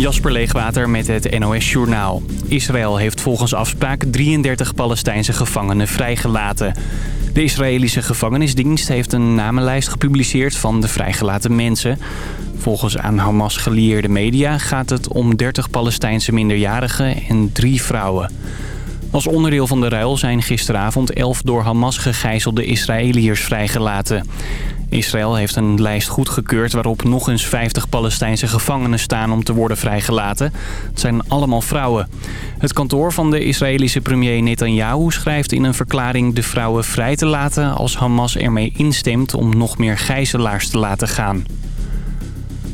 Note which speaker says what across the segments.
Speaker 1: Jasper Leegwater met het NOS Journaal. Israël heeft volgens afspraak 33 Palestijnse gevangenen vrijgelaten. De Israëlische gevangenisdienst heeft een namenlijst gepubliceerd van de vrijgelaten mensen. Volgens aan Hamas gelieerde media gaat het om 30 Palestijnse minderjarigen en drie vrouwen. Als onderdeel van de ruil zijn gisteravond 11 door Hamas gegijzelde Israëliërs vrijgelaten. Israël heeft een lijst goedgekeurd waarop nog eens 50 Palestijnse gevangenen staan om te worden vrijgelaten. Het zijn allemaal vrouwen. Het kantoor van de Israëlische premier Netanyahu schrijft in een verklaring de vrouwen vrij te laten als Hamas ermee instemt om nog meer gijzelaars te laten gaan.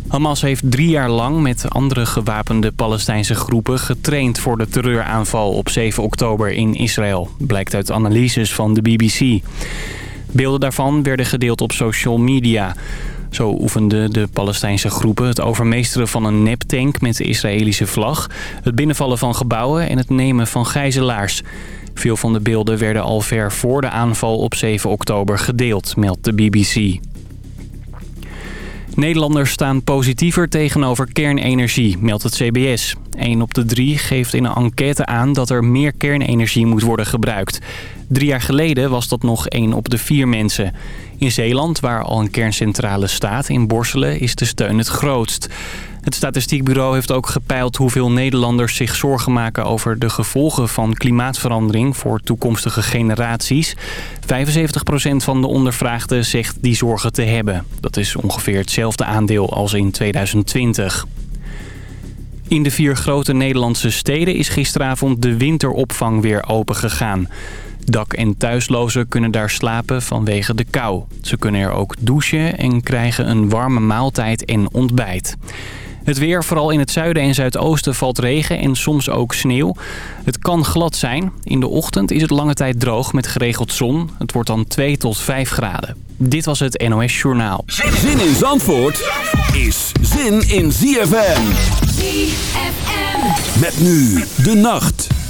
Speaker 1: Hamas heeft drie jaar lang met andere gewapende Palestijnse groepen getraind voor de terreuraanval op 7 oktober in Israël. Blijkt uit analyses van de BBC. Beelden daarvan werden gedeeld op social media. Zo oefenden de Palestijnse groepen het overmeesteren van een neptank met de Israëlische vlag... het binnenvallen van gebouwen en het nemen van gijzelaars. Veel van de beelden werden al ver voor de aanval op 7 oktober gedeeld, meldt de BBC. Nederlanders staan positiever tegenover kernenergie, meldt het CBS. 1 op de 3 geeft in een enquête aan dat er meer kernenergie moet worden gebruikt. Drie jaar geleden was dat nog 1 op de 4 mensen. In Zeeland, waar al een kerncentrale staat, in Borselen, is de steun het grootst. Het statistiekbureau heeft ook gepeild hoeveel Nederlanders zich zorgen maken over de gevolgen van klimaatverandering voor toekomstige generaties. 75% van de ondervraagden zegt die zorgen te hebben. Dat is ongeveer hetzelfde aandeel als in 2020. In de vier grote Nederlandse steden is gisteravond de winteropvang weer open gegaan. Dak- en thuislozen kunnen daar slapen vanwege de kou. Ze kunnen er ook douchen en krijgen een warme maaltijd en ontbijt. Het weer, vooral in het zuiden en zuidoosten, valt regen en soms ook sneeuw. Het kan glad zijn. In de ochtend is het lange tijd droog met geregeld zon. Het wordt dan 2 tot 5 graden. Dit was het NOS Journaal.
Speaker 2: Zin in Zandvoort is zin in ZFM. ZFM. Met nu de nacht.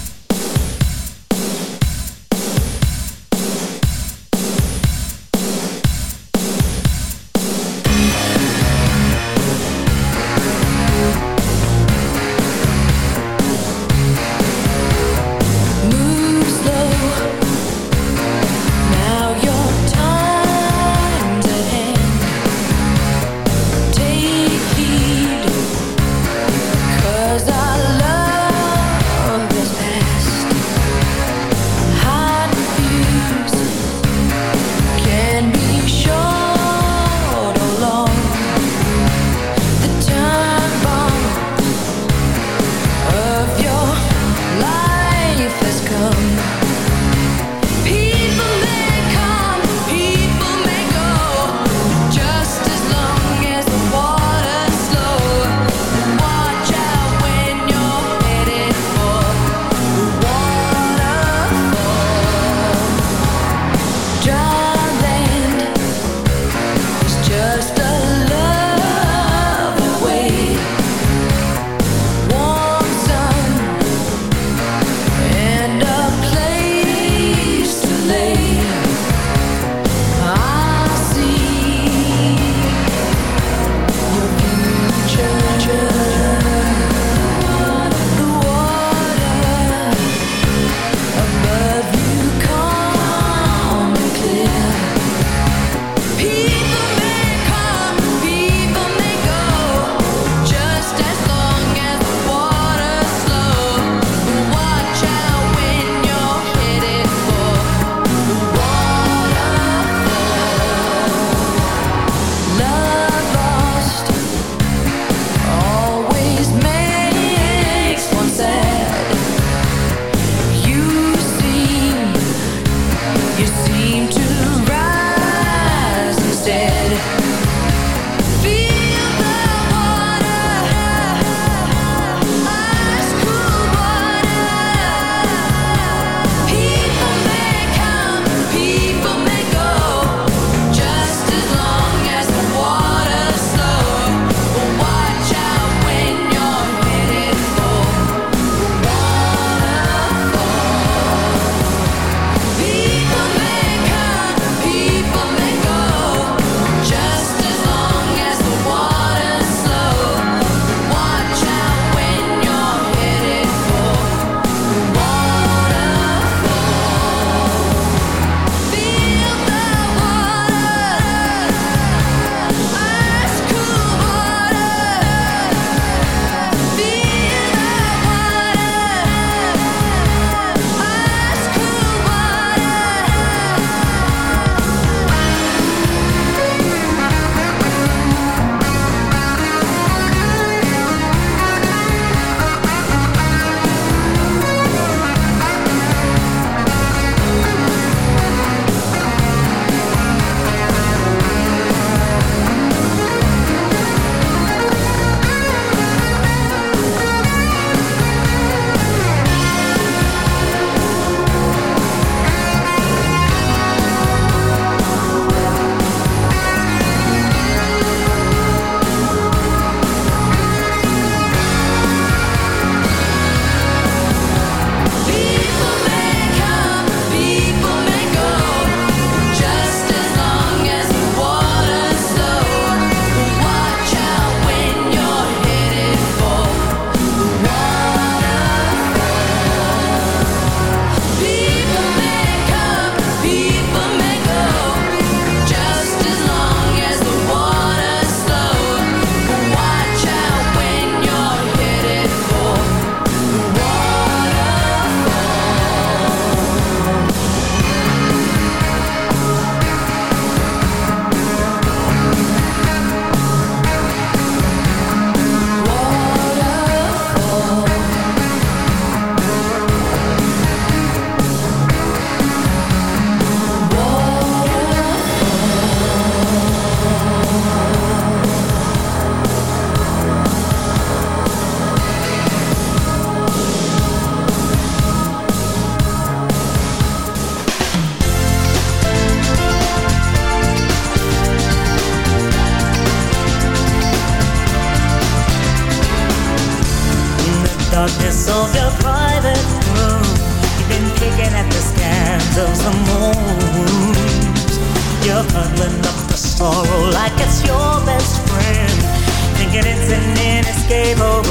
Speaker 3: Inescapable end.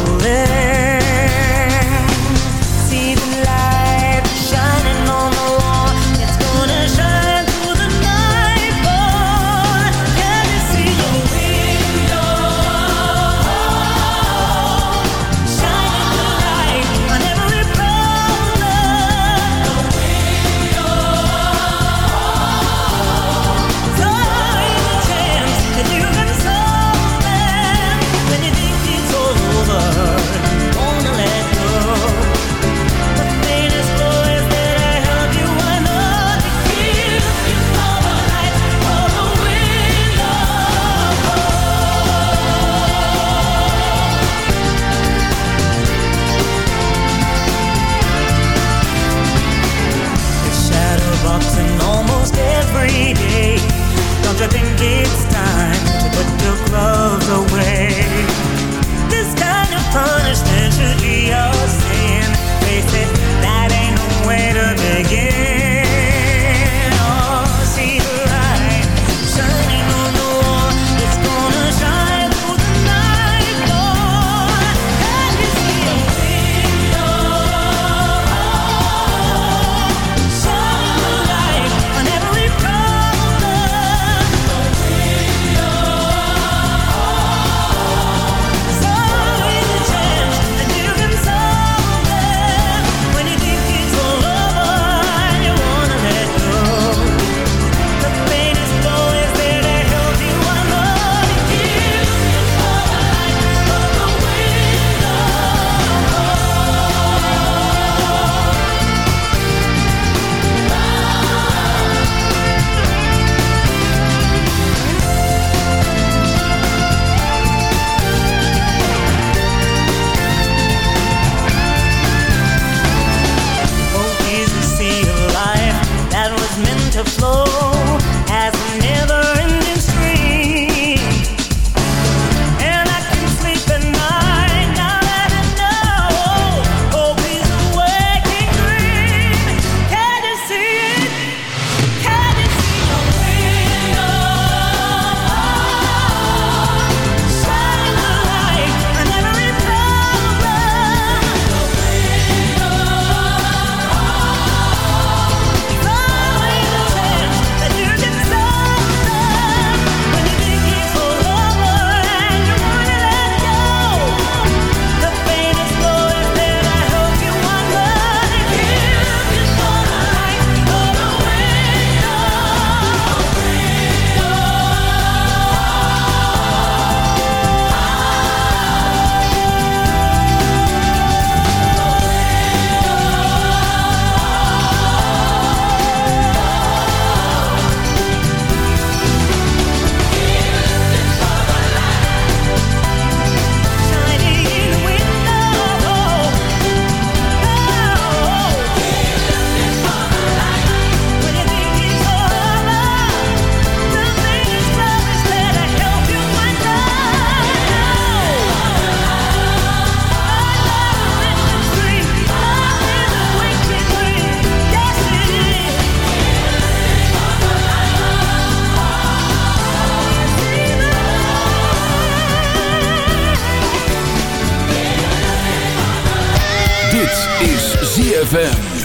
Speaker 2: ZFM.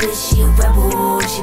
Speaker 4: Bitch, she a rebel. She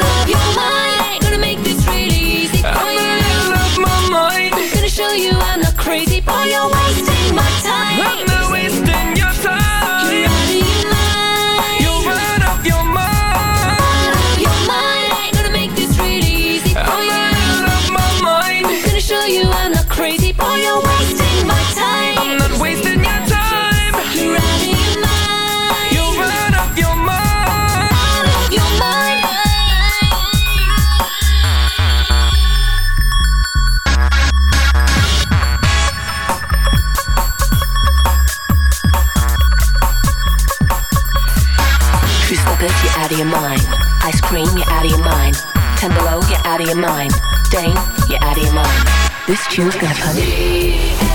Speaker 5: you I'm not crazy boy. You're wasting my time. out of your mind.
Speaker 6: Dane, you're out of your mind. This tune's gonna
Speaker 7: put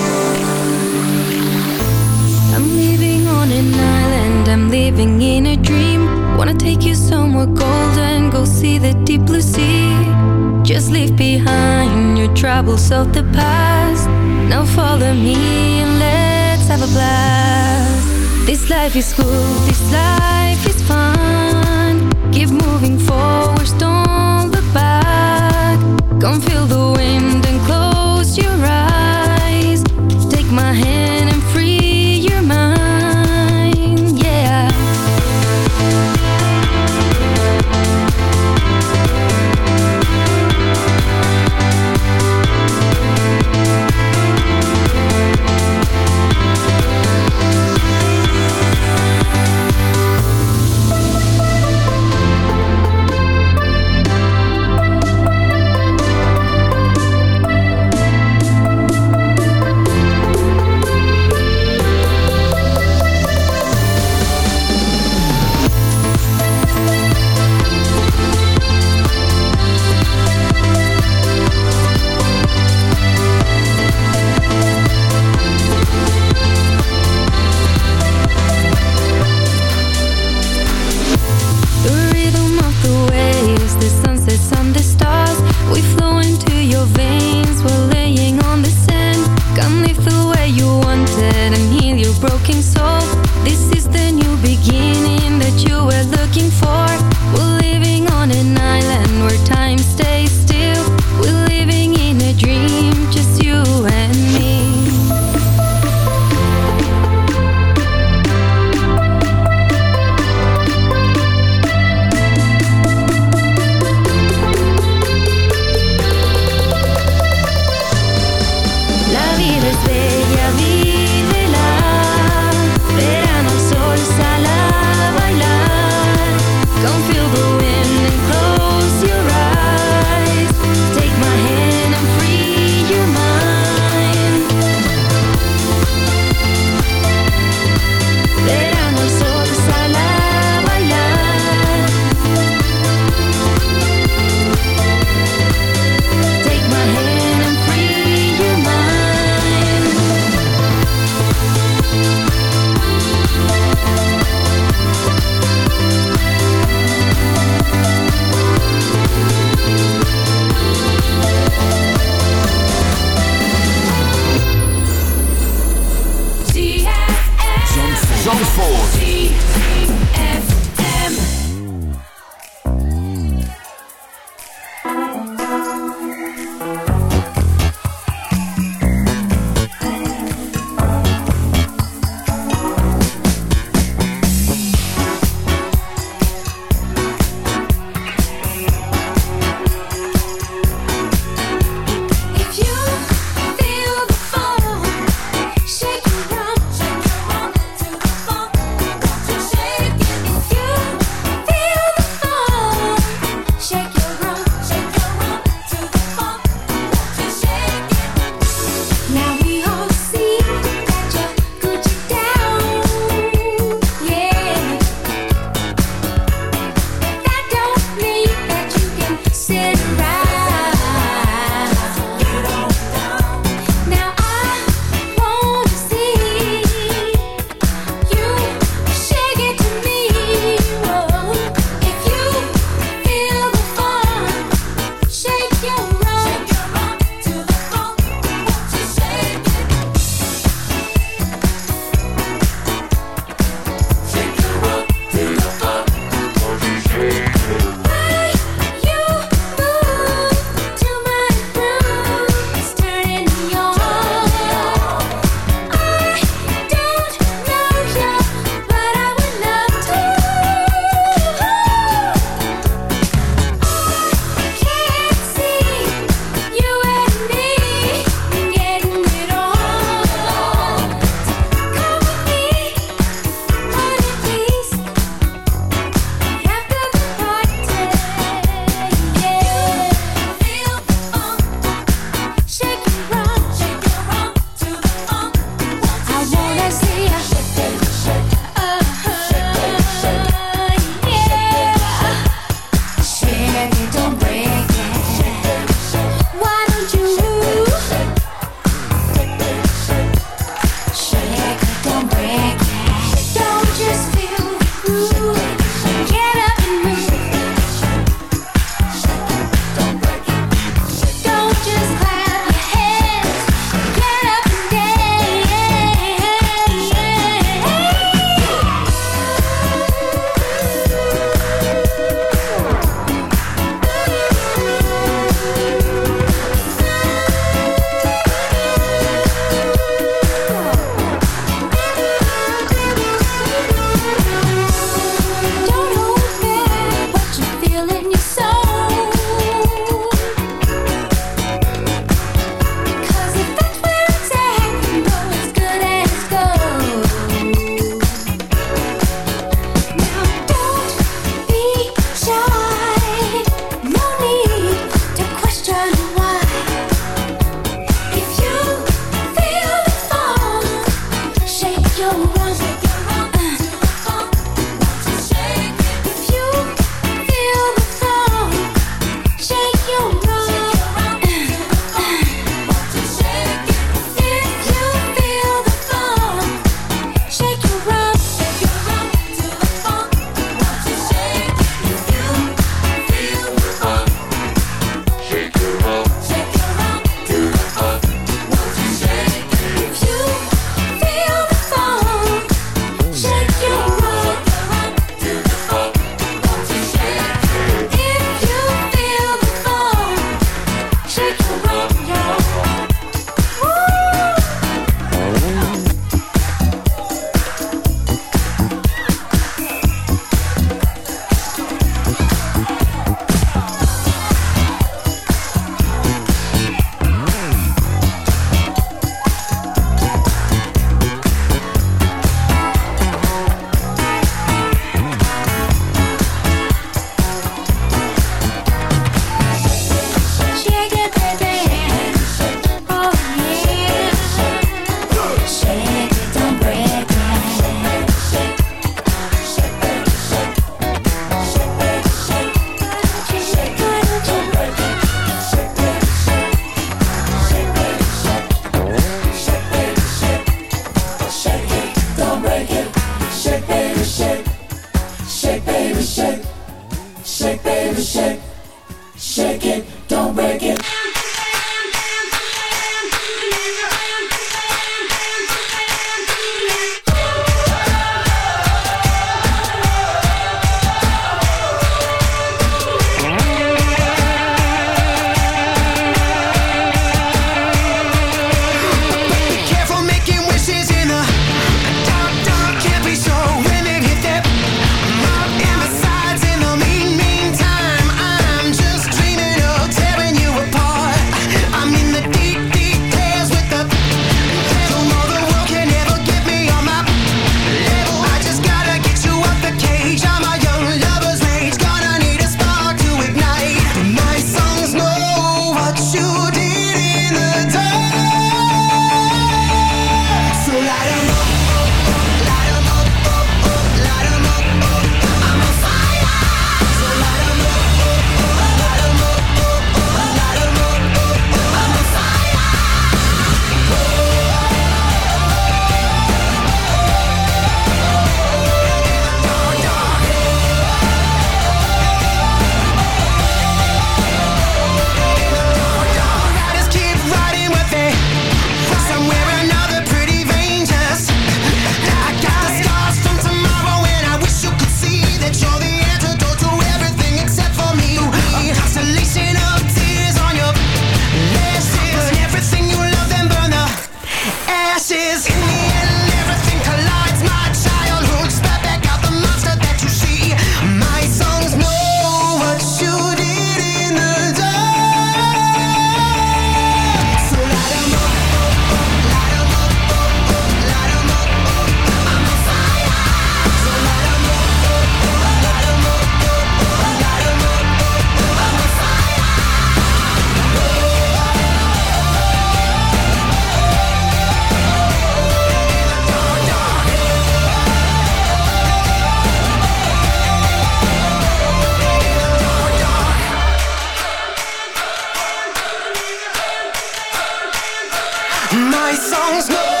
Speaker 7: my songs go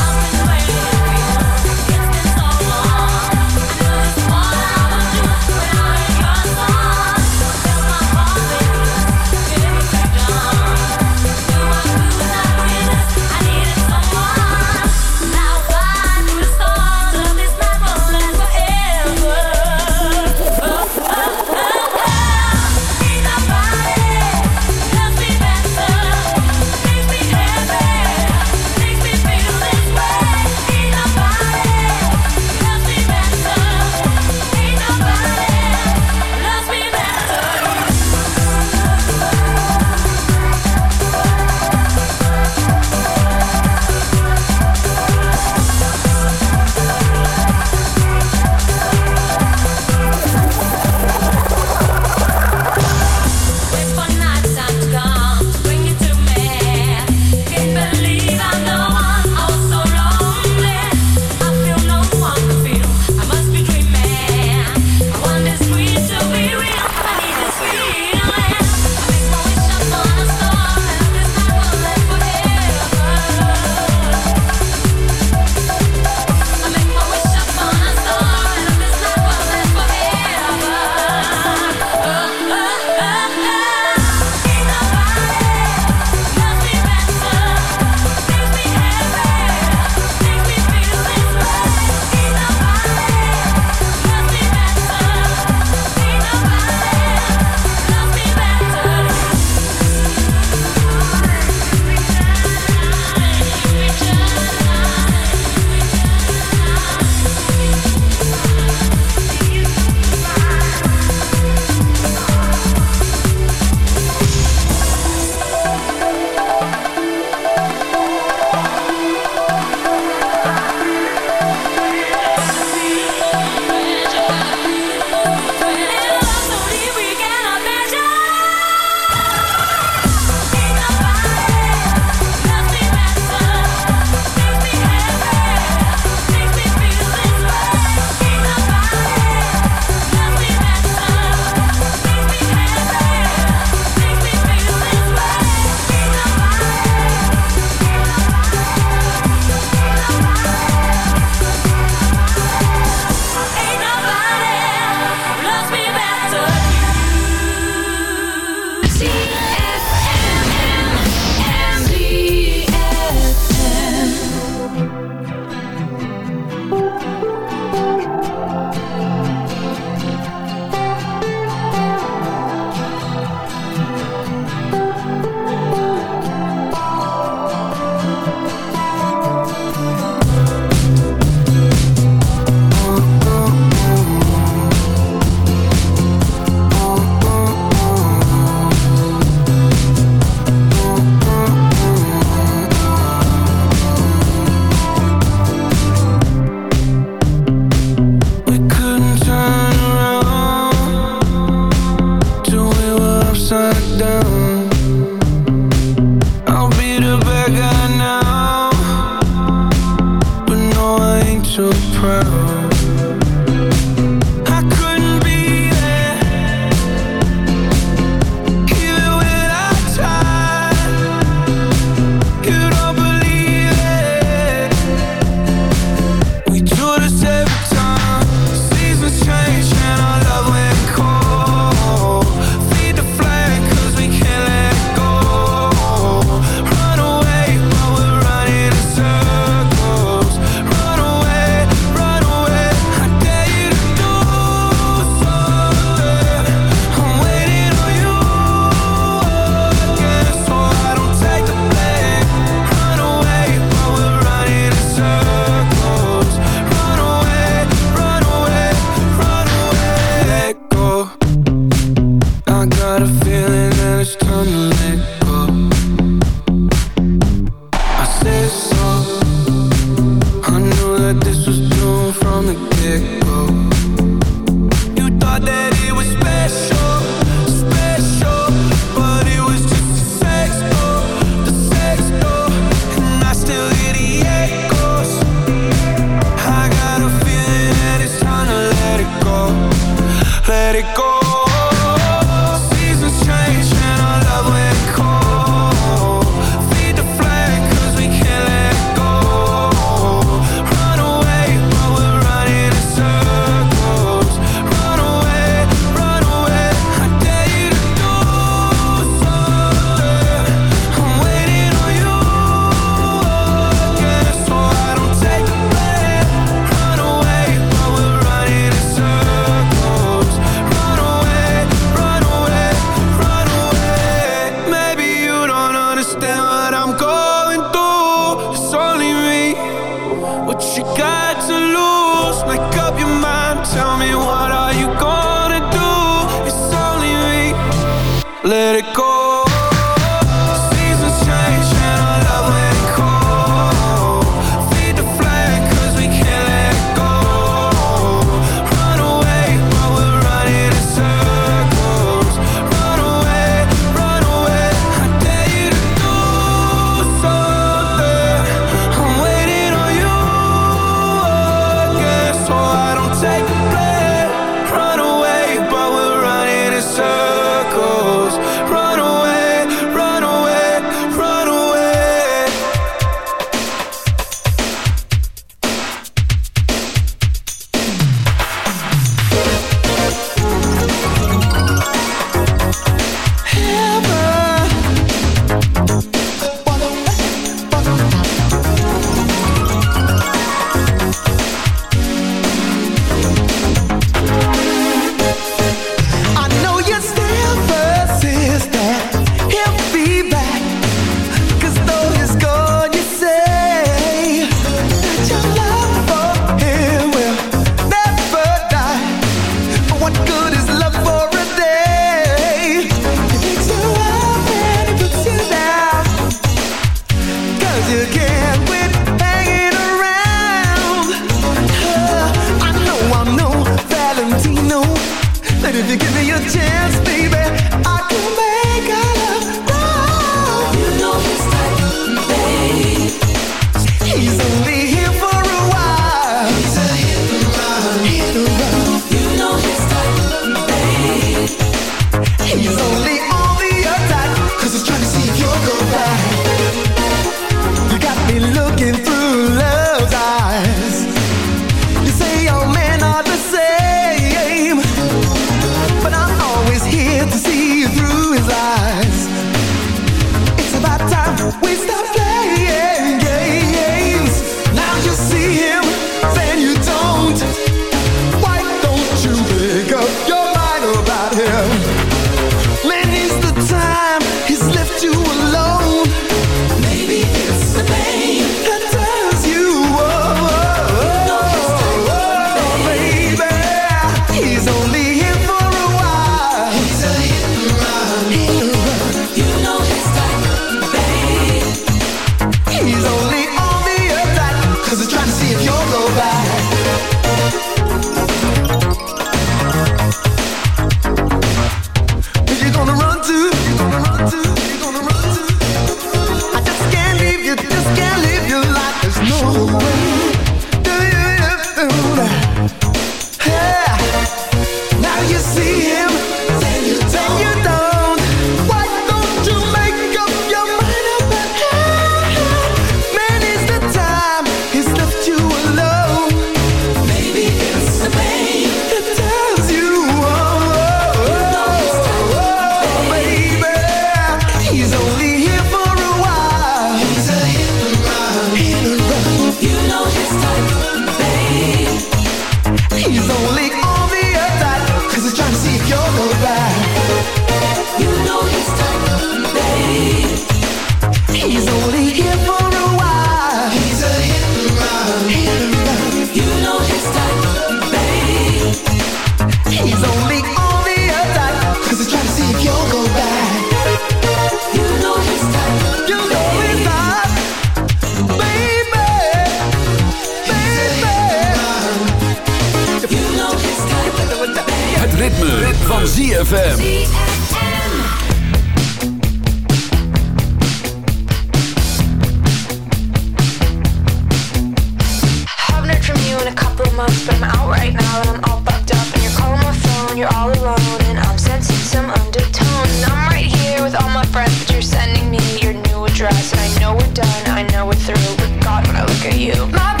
Speaker 7: months, but I'm out right now and I'm all fucked up. And you're calling my phone, you're all alone, and
Speaker 8: I'm
Speaker 9: sensing some undertone. And I'm right here with all my friends, but
Speaker 10: you're sending me your new address. And I know we're done, I know we're through, but God, when I look at you, my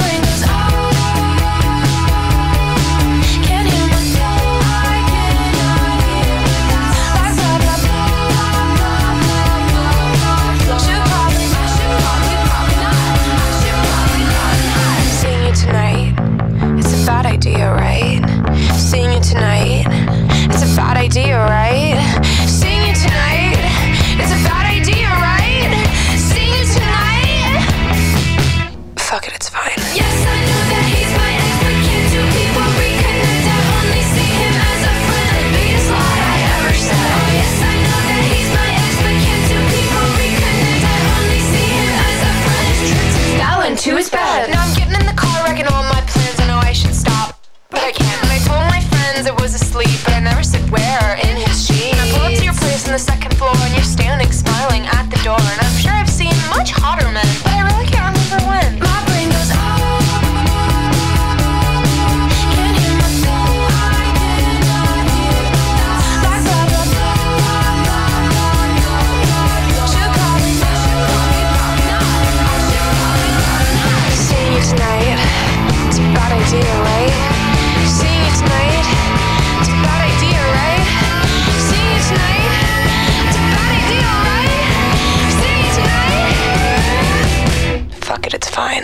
Speaker 10: idea, right? Tonight, it's a bad idea, right? Tonight. Fuck it, it's fine. Yes, I know that he's my ex, but can't two people reconnect? I only see him as a friend, the biggest lie I ever said. Oh, yes, I know that he's my ex, but can't two people reconnect? I only see him as a friend. His
Speaker 11: trips is foul and two is bad. Now I'm getting in the car, wrecking all my plans. I know I should stop, but I can't. And I told my friends was asleep, but I never said on the second floor and you're standing smiling at the
Speaker 8: door. And I'm sure I've seen much hotter men. fine.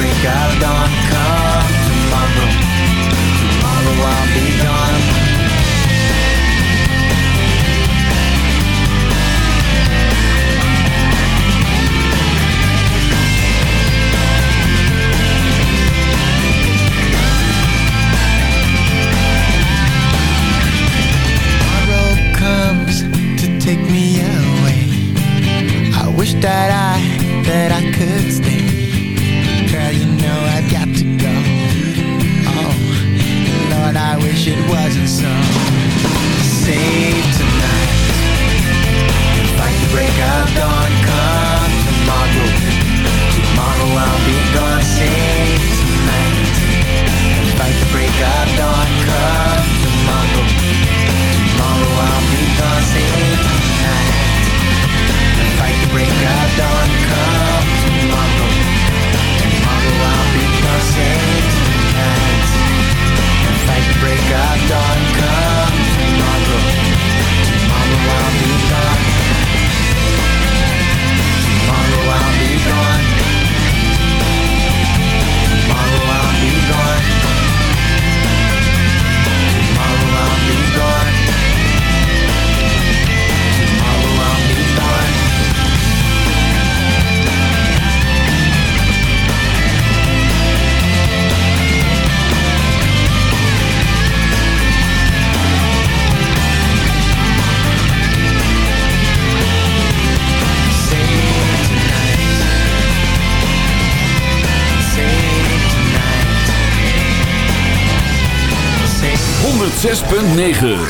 Speaker 8: break out of dawn Come tomorrow. Tomorrow I'll be gone.
Speaker 2: 106.9